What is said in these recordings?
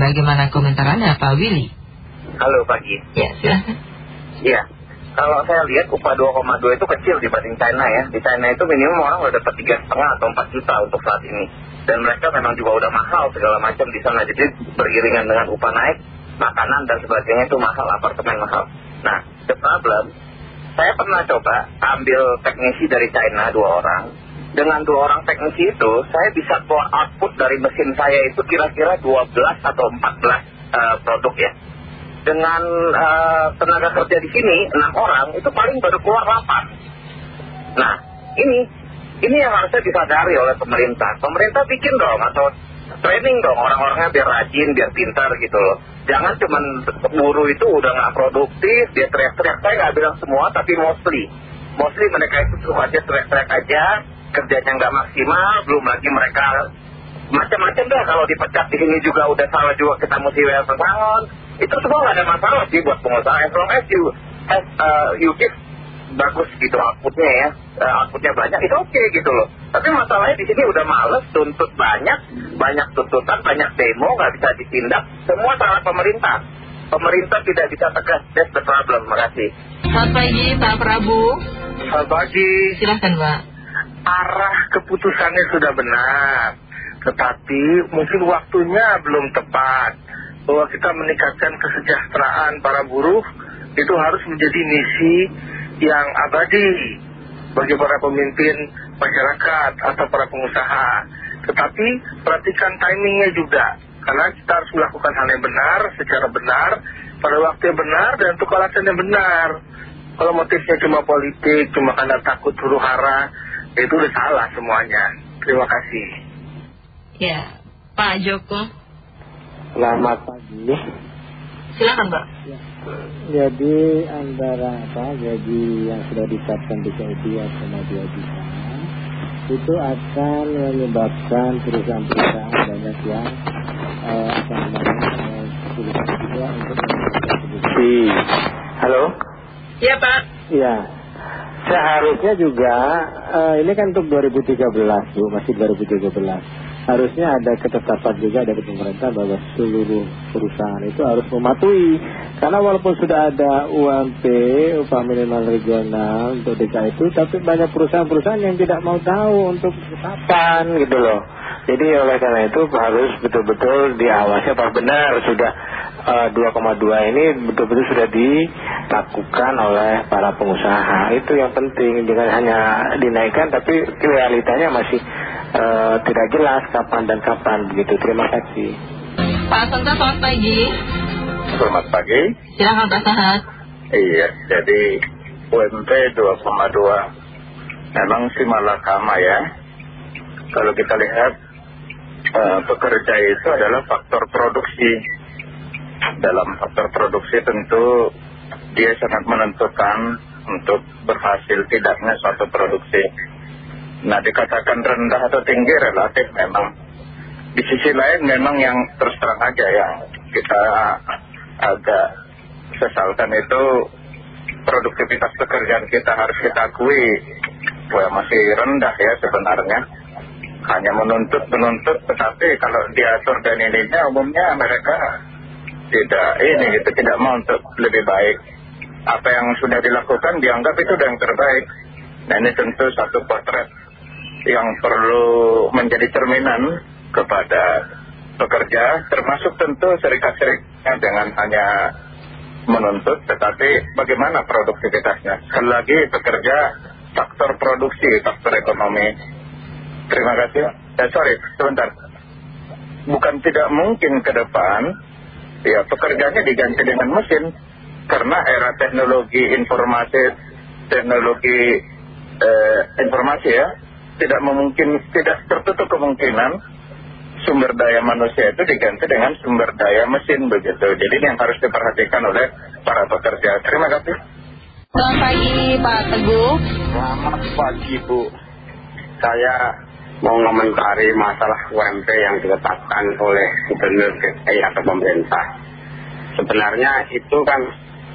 Bagaimana komentar Anda Pak Willy? Halo pagi. Ya, silahkan. Iya. Kalau saya lihat upah 2,2 itu kecil dibanding China ya. Di China itu minimum orang udah dapat tiga setengah atau 4 juta untuk saat ini. Dan mereka memang juga udah mahal segala macam di sana. Jadi beriringan dengan upah naik, makanan dan sebagainya itu mahal, apartemen mahal. Nah, the problem, saya pernah coba ambil teknisi dari China dua orang. Dengan dua orang teknisi itu, saya bisa keluar output dari mesin saya itu kira-kira 12 atau 14 uh, produk ya dengan uh, tenaga kerja di sini enam orang itu paling baru keluar delapan. Nah ini ini yang harusnya disadari oleh pemerintah. Pemerintah bikin dong atau training dong orang-orangnya biar rajin, biar pintar gitu loh. Jangan cuman buruh itu udah nggak produktif, dia teriak-teriak. Saya nggak bilang semua, tapi mostly. Mostly mereka itu suka aja teriak-teriak aja, kerjanya nggak maksimal, belum lagi mereka macam-macam deh kalau dipecat di sini juga udah salah juga kita mesti bayar pesangon itu semua nggak ada masalah sih buat pengusaha as long as you, as, uh, you give bagus gitu outputnya ya. Uh, outputnya banyak itu oke okay, gitu loh. Tapi masalahnya di sini udah males tuntut banyak banyak tuntutan banyak demo nggak bisa ditindak. Semua salah pemerintah. Pemerintah tidak bisa tegas. That's the problem. Terima kasih. Selamat pagi Pak Prabu. Selamat pagi. Silahkan Pak arah keputusannya sudah benar tetapi mungkin waktunya belum tepat bahwa kita meningkatkan kesejahteraan para buruh itu harus menjadi misi yang abadi bagi para pemimpin masyarakat atau para pengusaha. Tetapi perhatikan timingnya juga, karena kita harus melakukan hal yang benar, secara benar, pada waktu yang benar dan untuk alasan yang benar. Kalau motifnya cuma politik, cuma karena takut huru hara, itu udah salah semuanya. Terima kasih. Ya, Pak Joko. Selamat pagi. Silakan Pak. Ya. Jadi antara apa gaji yang sudah ditetapkan di KID atau dua juta itu akan menyebabkan perusahaan-perusahaan banyak yang eh, apa namanya kesulitan juga untuk produksi. Halo? Iya Pak. Iya. Seharusnya juga eh, ini kan untuk 2013 Bu, masih 2013 harusnya ada ketetapan juga dari pemerintah bahwa seluruh perusahaan itu harus mematuhi. Karena walaupun sudah ada UMP upah minimal regional untuk DKI itu tapi banyak perusahaan-perusahaan yang tidak mau tahu untuk kapan gitu loh. Jadi oleh karena itu harus betul-betul diawasi apa benar sudah 2,2 ini betul-betul sudah dilakukan oleh para pengusaha itu yang penting jangan hanya dinaikkan tapi realitanya masih uh, tidak jelas kapan dan kapan begitu. Terima kasih. Pak Santa, selamat pagi. Selamat pagi. Silakan Pak Sahat. Iya, jadi UMP 2,2 memang sih malah kama ya. Kalau kita lihat uh, pekerja itu adalah faktor produksi. Dalam faktor produksi tentu dia sangat menentukan untuk berhasil tidaknya suatu produksi Nah dikatakan rendah atau tinggi relatif memang. Di sisi lain memang yang terus terang aja yang kita agak sesalkan itu produktivitas pekerjaan kita harus kita akui Wah, masih rendah ya sebenarnya. Hanya menuntut-menuntut tetapi kalau diatur dan ininya umumnya mereka tidak ini gitu, tidak mau untuk lebih baik. Apa yang sudah dilakukan dianggap itu yang terbaik. Nah ini tentu satu potret yang perlu menjadi cerminan kepada pekerja termasuk tentu serikat-serikatnya dengan hanya menuntut tetapi bagaimana produktivitasnya sekali lagi pekerja faktor produksi faktor ekonomi terima kasih eh, sorry sebentar bukan tidak mungkin ke depan ya pekerjanya diganti dengan mesin karena era teknologi informasi teknologi eh, informasi ya tidak memungkin tidak tertutup kemungkinan sumber daya manusia itu diganti dengan sumber daya mesin begitu. Jadi ini yang harus diperhatikan oleh para pekerja. Terima kasih. Selamat pagi Pak Teguh. Selamat pagi Bu. Saya mengomentari masalah UMP yang ditetapkan oleh Gubernur DKI atau pemerintah. Sebenarnya itu kan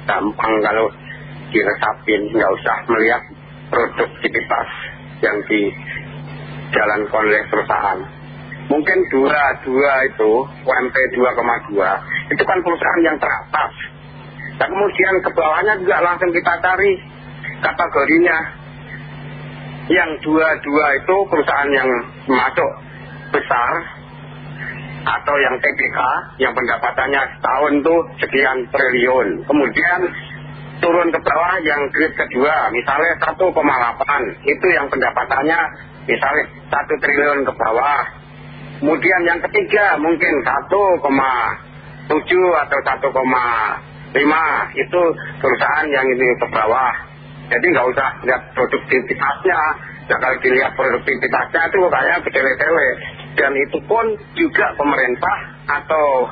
gampang kalau diresapin, nggak usah melihat produktivitas yang dijalankan oleh perusahaan. mungkin dua dua itu UMP 2,2 itu kan perusahaan yang teratas dan kemudian ke bawahnya juga langsung kita cari kategorinya yang dua-dua itu perusahaan yang masuk besar atau yang TPK yang pendapatannya setahun tuh sekian triliun. Kemudian turun ke bawah yang grade kedua misalnya 1,8 itu yang pendapatannya misalnya 1 triliun ke bawah. Kemudian yang ketiga mungkin 1,7 atau 1,5 itu perusahaan yang ini ke bawah jadi nggak usah lihat produktivitasnya nah kalau dilihat produktivitasnya itu kayak betele-tele dan itu pun juga pemerintah atau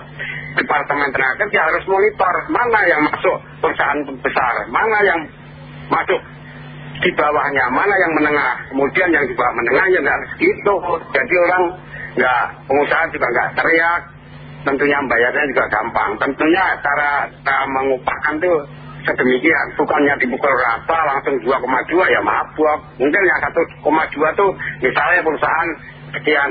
Departemen Tenaga Kerja harus monitor mana yang masuk perusahaan besar, mana yang masuk di bawahnya, mana yang menengah. Kemudian yang di bawah menengah ya nggak segitu. Jadi orang nggak, pengusaha juga nggak teriak. Tentunya bayarnya juga gampang. Tentunya cara, cara mengupahkan tuh sedemikian. Bukannya dipukul rata langsung 2,2 ya maaf buat. Mungkin yang 1,2 tuh misalnya perusahaan sekian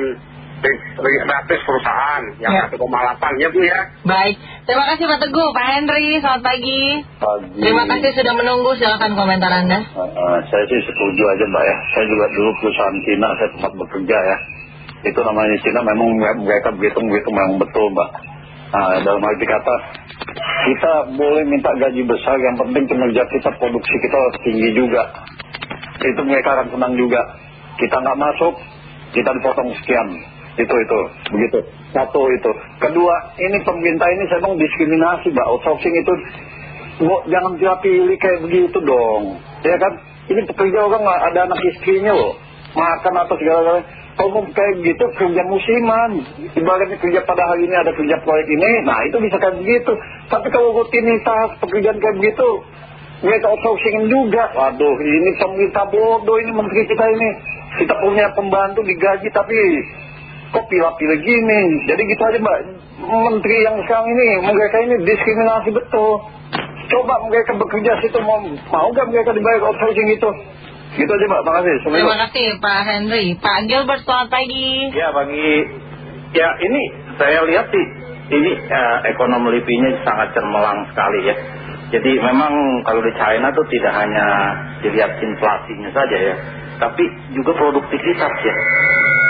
ratus perusahaan yang Ya. 1,8 ya Bu ya. Baik, terima kasih Pak Teguh, Pak Henry, selamat pagi. Pagi. Terima kasih sudah menunggu, silakan komentar Anda. Eh, eh, saya sih setuju aja mbak ya. Saya juga dulu perusahaan Cina, saya tempat bekerja ya. Itu namanya Cina memang mereka begitu begitu memang betul mbak. Nah, dalam arti kata kita boleh minta gaji besar, yang penting kinerja kita produksi kita tinggi juga. Itu mereka akan senang juga. Kita nggak masuk, kita dipotong sekian. Itu itu begitu. Satu itu. Kedua, ini pemerintah ini saya bilang diskriminasi mbak. Outsourcing itu Bu, jangan dia pilih kayak begitu dong. Ya kan? Ini pekerja orang nggak ada anak istrinya loh. Makan atau segala-galanya. Mau kayak gitu kerja musiman. Ibaratnya kerja pada hari ini ada kerja proyek ini. Nah itu bisa kayak begitu. Tapi kalau rutinitas pekerjaan kayak begitu. Mereka outsourcing juga. Waduh ini pemerintah bodoh ini menteri kita ini. Kita punya pembantu digaji tapi kok pilih-pilih gini. Jadi gitu aja mbak. Menteri yang sekarang ini mereka ini diskriminasi betul. Coba mereka bekerja situ mau mau gak mereka dibayar outsourcing itu? Gitu aja mbak, makasih. Terima kasih Pak Henry. Pak Gilbert, selamat pagi. Ya bagi ya ini saya lihat sih ini eh, ekonomi LIPI-nya sangat cermelang sekali ya. Jadi memang kalau di China tuh tidak hanya dilihat inflasinya saja ya, tapi juga produktivitas ya.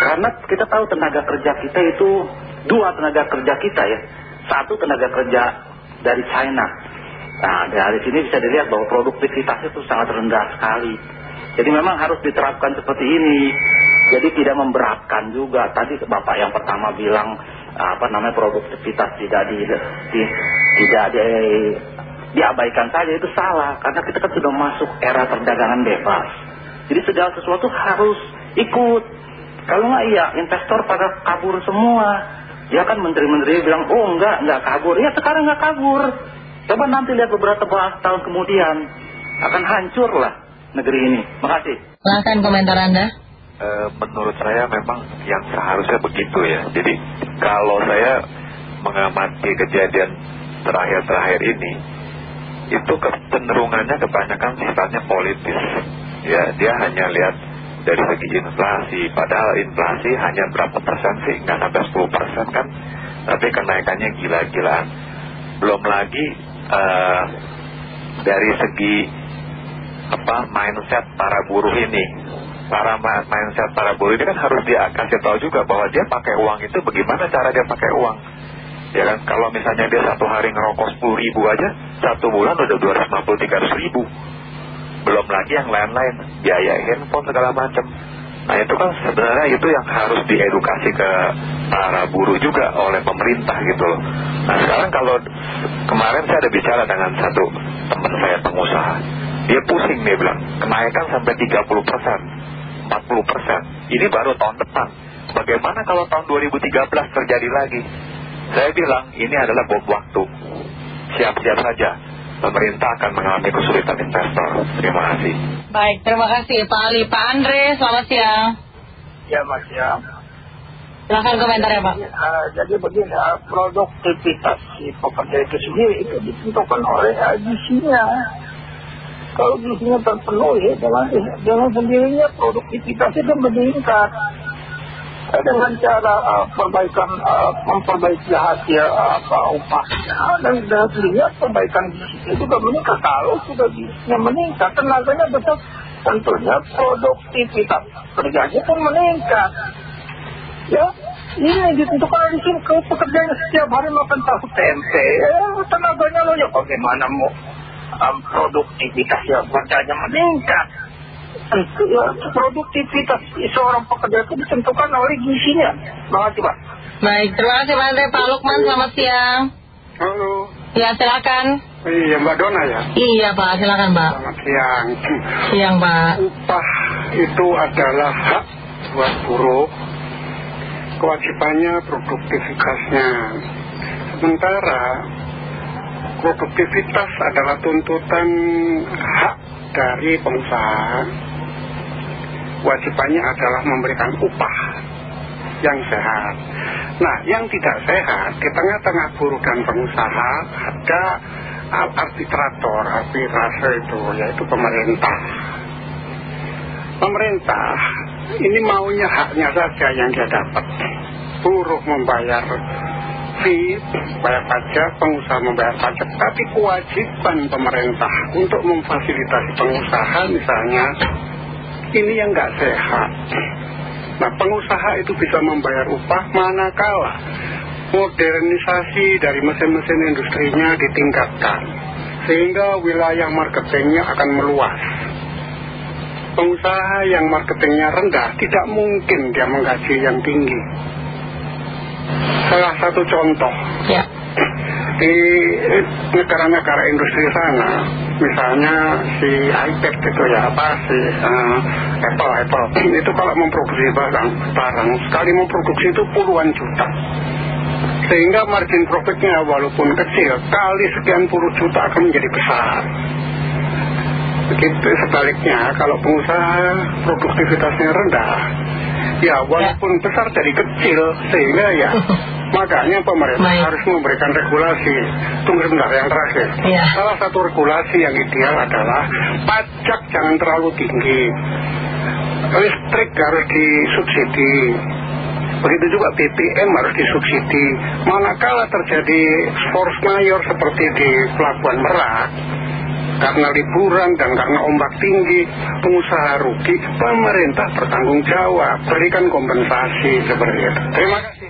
Karena kita tahu tenaga kerja kita itu dua tenaga kerja kita ya. Satu tenaga kerja dari China. Nah dari sini bisa dilihat bahwa produktivitasnya itu sangat rendah sekali. Jadi memang harus diterapkan seperti ini. Jadi tidak memberatkan juga. Tadi Bapak yang pertama bilang apa namanya produktivitas tidak di, di- tidak di, diabaikan saja itu salah karena kita kan sudah masuk era perdagangan bebas. Jadi segala sesuatu harus ikut. Kalau nggak iya investor pada kabur semua. Ya kan menteri-menteri bilang oh enggak enggak kabur. Ya sekarang nggak kabur. Coba nanti lihat beberapa tahun kemudian akan hancur lah negeri ini. Makasih. Silakan komentar Anda. Eh, menurut saya memang yang seharusnya begitu ya. Jadi kalau saya mengamati kejadian terakhir-terakhir ini, itu kecenderungannya kebanyakan sifatnya politis. Ya, dia hanya lihat dari segi inflasi. Padahal inflasi hanya berapa persen sih? Nggak sampai 10 persen kan? Tapi kenaikannya gila-gilaan. Belum lagi eh, dari segi apa mindset para buruh ini. Para mindset para buruh ini kan harus dia kasih tahu juga bahwa dia pakai uang itu bagaimana cara dia pakai uang. Ya kan? Kalau misalnya dia satu hari ngerokok 10 ribu aja satu bulan udah 250 300 ribu. Belum lagi yang lain-lain biaya handphone segala macam. Nah itu kan sebenarnya itu yang harus diedukasi ke para buruh juga oleh pemerintah gitu loh. Nah sekarang kalau kemarin saya ada bicara dengan satu teman saya pengusaha dia pusing dia bilang kenaikan sampai 30 persen 40 persen ini baru tahun depan bagaimana kalau tahun 2013 terjadi lagi saya bilang ini adalah bom waktu siap-siap saja pemerintah akan mengalami kesulitan investor terima kasih Baik, terima kasih Pak Ali. Pak Andre, selamat siang. Ya mas ya. Silakan komentarnya Pak. Eh, jadi begini, eh, produktivitas si pekerja itu sendiri itu ditentukan oleh eh, gisinya. Kalau gisinya terpenuhi dengan, dengan sendirinya produktivitas itu meningkat. dengan cara uh, perbaikan uh, memperbaiki hasil apa upahnya dan dan lihat perbaikan gizinya juga meningkat. Kalau sudah gizinya meningkat tenaganya besar tentunya produktivitas kerjanya pun meningkat. Ya ini ditentukan di sini kalau pekerjanya setiap hari makan tahu tempe ya tenaganya lo ya bagaimana mau um, produktivitasnya kerjanya meningkat ya produktivitas seorang pekerja itu ditentukan oleh gizinya terima kasih Pak Baik, terima kasih Pak Andre. Pak Lukman, selamat siang. Halo, Ya, silakan. iya Mbak Dona ya. Iya Pak, silakan Pak. Selamat siang. Siang Pak. Upah itu adalah hak buat buruh. Kewajibannya produktivitasnya. Sementara produktivitas adalah tuntutan hak dari pengusaha. Wajibannya adalah memberikan upah yang sehat. Nah, yang tidak sehat di tengah-tengah buruh dan pengusaha ada arbitrator, arbitrase itu yaitu pemerintah. Pemerintah ini maunya haknya saja yang dia dapat. Buruh membayar fee, bayar pajak, pengusaha membayar pajak, tapi kewajiban pemerintah untuk memfasilitasi pengusaha misalnya ini yang nggak sehat. Nah, pengusaha itu bisa membayar upah manakala modernisasi dari mesin-mesin industrinya ditingkatkan, sehingga wilayah marketingnya akan meluas. Pengusaha yang marketingnya rendah tidak mungkin dia menggaji yang tinggi. Salah satu contoh Ya. di negara-negara industri sana, misalnya si iPad gitu ya, apa si uh, Apple, Apple, itu kalau memproduksi barang, barang sekali memproduksi itu puluhan juta. Sehingga margin profitnya walaupun kecil, kali sekian puluh juta akan menjadi besar. Begitu sebaliknya, kalau pengusaha produktivitasnya rendah, ya walaupun besar jadi kecil, sehingga ya makanya pemerintah Baik. harus memberikan regulasi. Tunggu sebentar yang terakhir. Iya. Salah satu regulasi yang ideal adalah pajak jangan terlalu tinggi. Listrik harus disubsidi. Begitu juga BBM harus disubsidi. Manakala terjadi force mayor seperti di Pelabuhan Merak, karena liburan dan karena ombak tinggi, pengusaha rugi, pemerintah bertanggung jawab, berikan kompensasi seperti itu. Terima kasih.